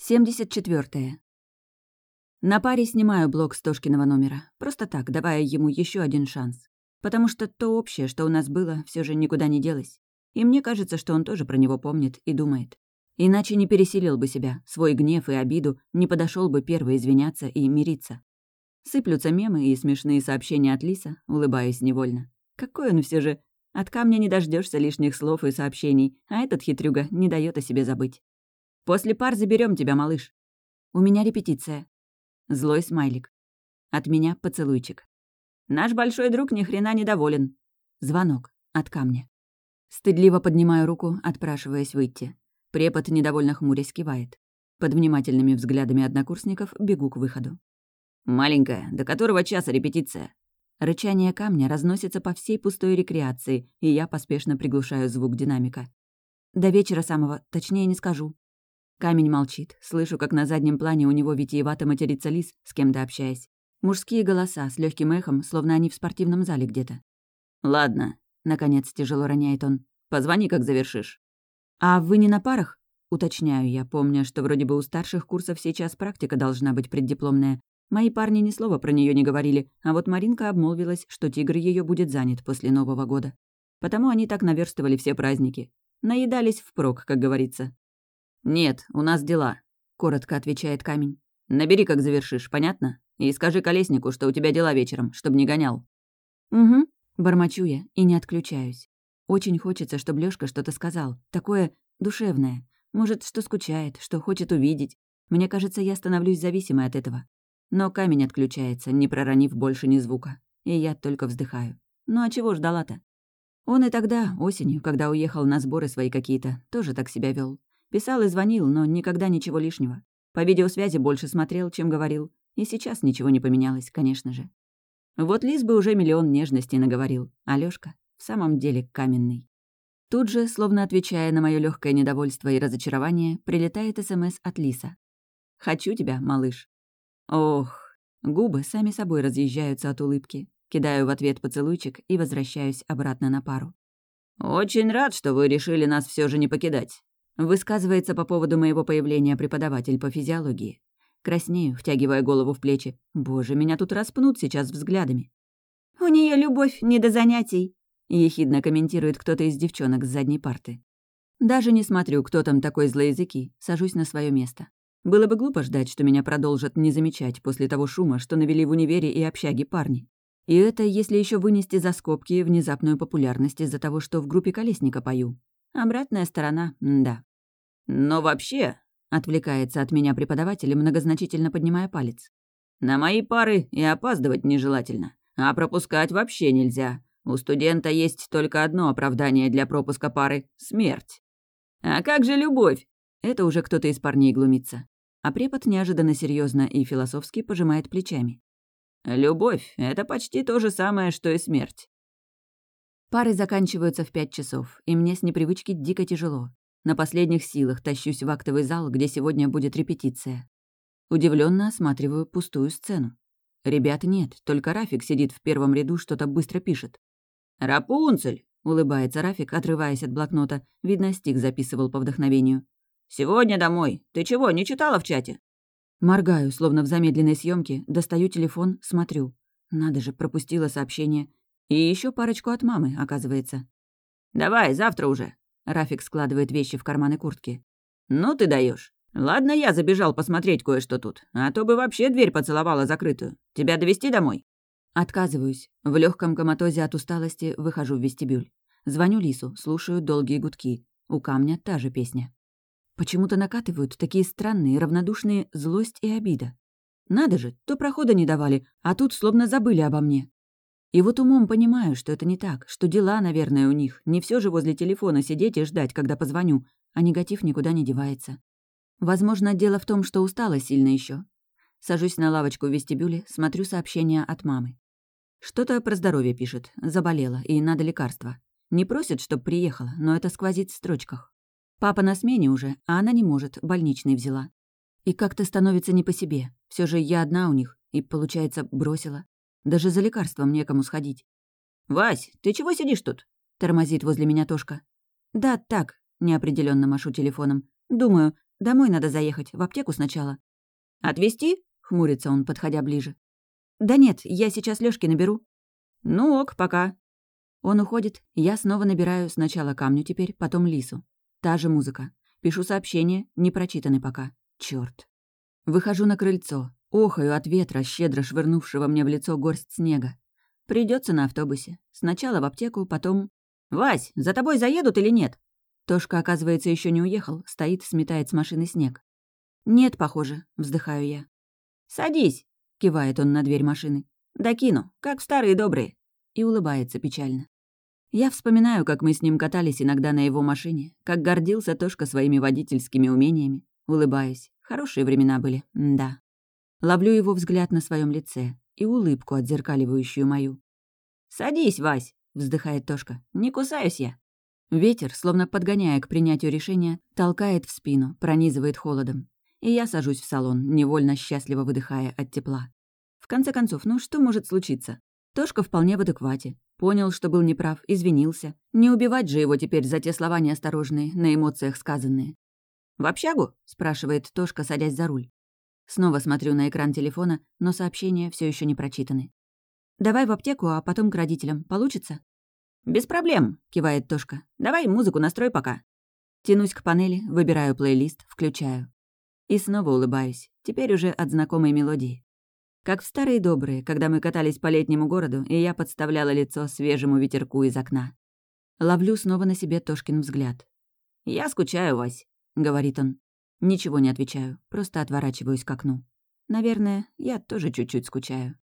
74. На паре снимаю блок с Тошкиного номера, просто так, давая ему еще один шанс. Потому что то общее, что у нас было, все же никуда не делось. И мне кажется, что он тоже про него помнит и думает. Иначе не пересилил бы себя, свой гнев и обиду, не подошел бы первый извиняться и мириться. Сыплются мемы и смешные сообщения от Лиса, улыбаясь невольно. Какой он все же... От камня не дождешься лишних слов и сообщений, а этот хитрюга не дает о себе забыть. После пар заберем тебя, малыш. У меня репетиция. Злой смайлик. От меня поцелуйчик. Наш большой друг ни хрена недоволен. Звонок. От камня. Стыдливо поднимаю руку, отпрашиваясь выйти. Препод недовольно хмурясь кивает. Под внимательными взглядами однокурсников бегу к выходу. «Маленькая, до которого часа репетиция?» Рычание камня разносится по всей пустой рекреации, и я поспешно приглушаю звук динамика. До вечера самого, точнее не скажу. Камень молчит. Слышу, как на заднем плане у него витиевато матерится лис, с кем-то общаясь. Мужские голоса с легким эхом, словно они в спортивном зале где-то. «Ладно», — наконец тяжело роняет он. «Позвони, как завершишь». «А вы не на парах?» Уточняю я, помня, что вроде бы у старших курсов сейчас практика должна быть преддипломная. Мои парни ни слова про нее не говорили, а вот Маринка обмолвилась, что тигр ее будет занят после Нового года. Потому они так наверстывали все праздники. Наедались впрок, как говорится. «Нет, у нас дела», — коротко отвечает камень. «Набери, как завершишь, понятно? И скажи колеснику, что у тебя дела вечером, чтобы не гонял». «Угу», — бормочу я и не отключаюсь. Очень хочется, чтобы Лёшка что-то сказал, такое душевное. Может, что скучает, что хочет увидеть. Мне кажется, я становлюсь зависимой от этого. Но камень отключается, не проронив больше ни звука. И я только вздыхаю. Ну а чего ждала-то? Он и тогда, осенью, когда уехал на сборы свои какие-то, тоже так себя вел. Писал и звонил, но никогда ничего лишнего. По видеосвязи больше смотрел, чем говорил. И сейчас ничего не поменялось, конечно же. Вот Лиз бы уже миллион нежностей наговорил, а Лёшка в самом деле каменный. Тут же, словно отвечая на мое легкое недовольство и разочарование, прилетает СМС от Лиса. «Хочу тебя, малыш». Ох, губы сами собой разъезжаются от улыбки. Кидаю в ответ поцелуйчик и возвращаюсь обратно на пару. «Очень рад, что вы решили нас все же не покидать. Высказывается по поводу моего появления преподаватель по физиологии. Краснею, втягивая голову в плечи. Боже, меня тут распнут сейчас взглядами. «У нее любовь не до занятий», — ехидно комментирует кто-то из девчонок с задней парты. Даже не смотрю, кто там такой злоязыки, сажусь на свое место. Было бы глупо ждать, что меня продолжат не замечать после того шума, что навели в универе и общаге парни. И это если еще вынести за скобки внезапную популярность из-за того, что в группе Колесника пою. Обратная сторона, да. «Но вообще», — отвлекается от меня преподаватель, многозначительно поднимая палец, «на мои пары и опаздывать нежелательно, а пропускать вообще нельзя. У студента есть только одно оправдание для пропуска пары — смерть. А как же любовь? Это уже кто-то из парней глумится. А препод неожиданно серьезно и философски пожимает плечами. Любовь — это почти то же самое, что и смерть. Пары заканчиваются в пять часов, и мне с непривычки дико тяжело. На последних силах тащусь в актовый зал, где сегодня будет репетиция. Удивленно осматриваю пустую сцену. Ребят нет, только Рафик сидит в первом ряду, что-то быстро пишет. «Рапунцель!» — улыбается Рафик, отрываясь от блокнота. Видно, стих записывал по вдохновению. «Сегодня домой. Ты чего, не читала в чате?» Моргаю, словно в замедленной съемке, достаю телефон, смотрю. Надо же, пропустила сообщение. И еще парочку от мамы, оказывается. «Давай, завтра уже», Рафик складывает вещи в карманы куртки. «Ну ты даешь. Ладно, я забежал посмотреть кое-что тут, а то бы вообще дверь поцеловала закрытую. Тебя довести домой?» Отказываюсь. В легком коматозе от усталости выхожу в вестибюль. Звоню Лису, слушаю долгие гудки. У камня та же песня. Почему-то накатывают такие странные, равнодушные злость и обида. Надо же, то прохода не давали, а тут словно забыли обо мне. И вот умом понимаю, что это не так, что дела, наверное, у них. Не все же возле телефона сидеть и ждать, когда позвоню, а негатив никуда не девается. Возможно, дело в том, что устала сильно еще. Сажусь на лавочку в вестибюле, смотрю сообщения от мамы. Что-то про здоровье пишет, заболела, и надо лекарства. Не просит, чтоб приехала, но это сквозит в строчках. Папа на смене уже, а она не может, больничный взяла. И как-то становится не по себе. Все же я одна у них, и, получается, бросила. Даже за лекарством некому сходить. «Вась, ты чего сидишь тут?» — тормозит возле меня Тошка. «Да, так», — неопределенно машу телефоном. «Думаю, Домой надо заехать, в аптеку сначала». «Отвезти?» — хмурится он, подходя ближе. «Да нет, я сейчас Лёшки наберу». «Ну ок, пока». Он уходит, я снова набираю сначала камню теперь, потом лису. Та же музыка. Пишу сообщение, не прочитаны пока. Чёрт. Выхожу на крыльцо, охаю от ветра, щедро швырнувшего мне в лицо горсть снега. Придется на автобусе. Сначала в аптеку, потом... «Вась, за тобой заедут или нет?» Тошка, оказывается, еще не уехал, стоит, сметает с машины снег. «Нет, похоже», — вздыхаю я. «Садись», — кивает он на дверь машины. «Докину, как старые добрые». И улыбается печально. Я вспоминаю, как мы с ним катались иногда на его машине, как гордился Тошка своими водительскими умениями. Улыбаюсь. Хорошие времена были, да. Ловлю его взгляд на своем лице и улыбку, отзеркаливающую мою. «Садись, Вась», — вздыхает Тошка. «Не кусаюсь я». Ветер, словно подгоняя к принятию решения, толкает в спину, пронизывает холодом. И я сажусь в салон, невольно счастливо выдыхая от тепла. В конце концов, ну что может случиться? Тошка вполне в адеквате. Понял, что был неправ, извинился. Не убивать же его теперь за те слова неосторожные, на эмоциях сказанные. «В общагу?» — спрашивает Тошка, садясь за руль. Снова смотрю на экран телефона, но сообщения все еще не прочитаны. «Давай в аптеку, а потом к родителям. Получится?» «Без проблем», — кивает Тошка. «Давай музыку настрой пока». Тянусь к панели, выбираю плейлист, включаю. И снова улыбаюсь, теперь уже от знакомой мелодии. Как в старые добрые, когда мы катались по летнему городу, и я подставляла лицо свежему ветерку из окна. Ловлю снова на себе Тошкин взгляд. «Я скучаю, Вась», — говорит он. Ничего не отвечаю, просто отворачиваюсь к окну. Наверное, я тоже чуть-чуть скучаю.